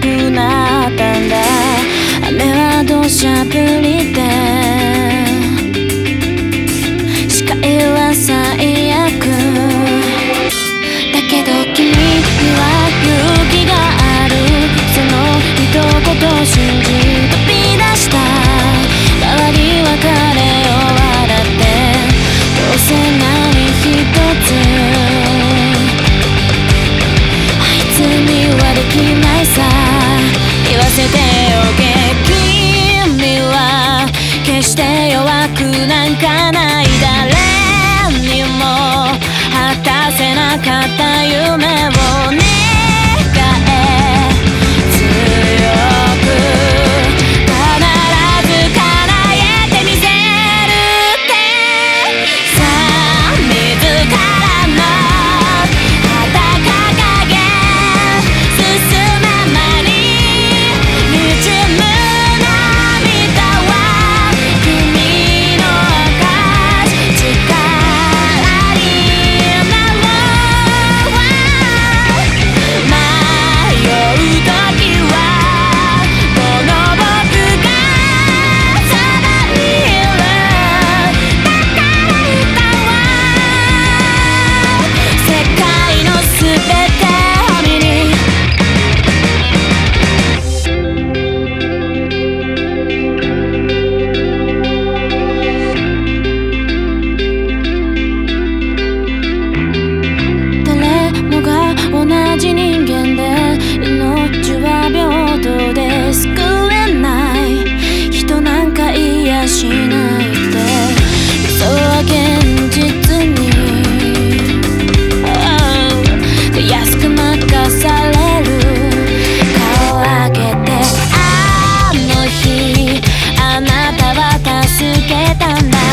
くなったんだ。雨は土砂降りで視界はさ向かない誰にも果たせなかった夢をたんだ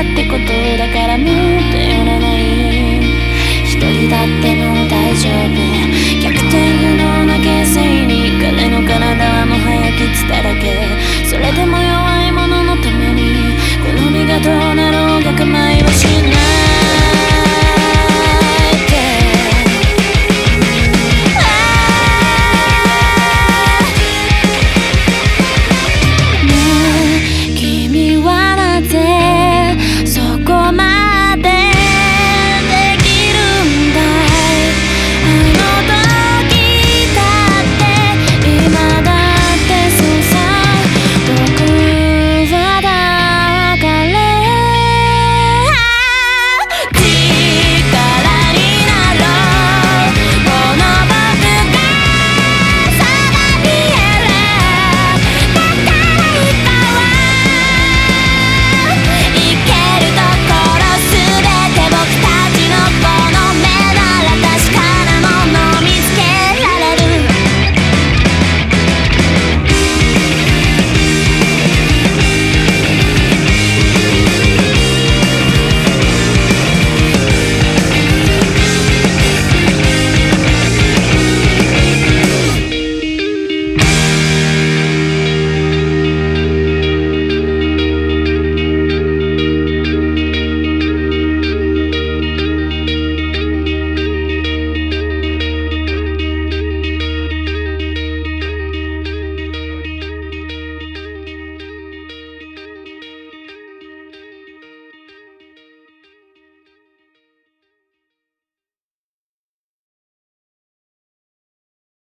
ってことだからもう頼らない。一人だってもう大丈夫。逆転不能な形勢に彼の体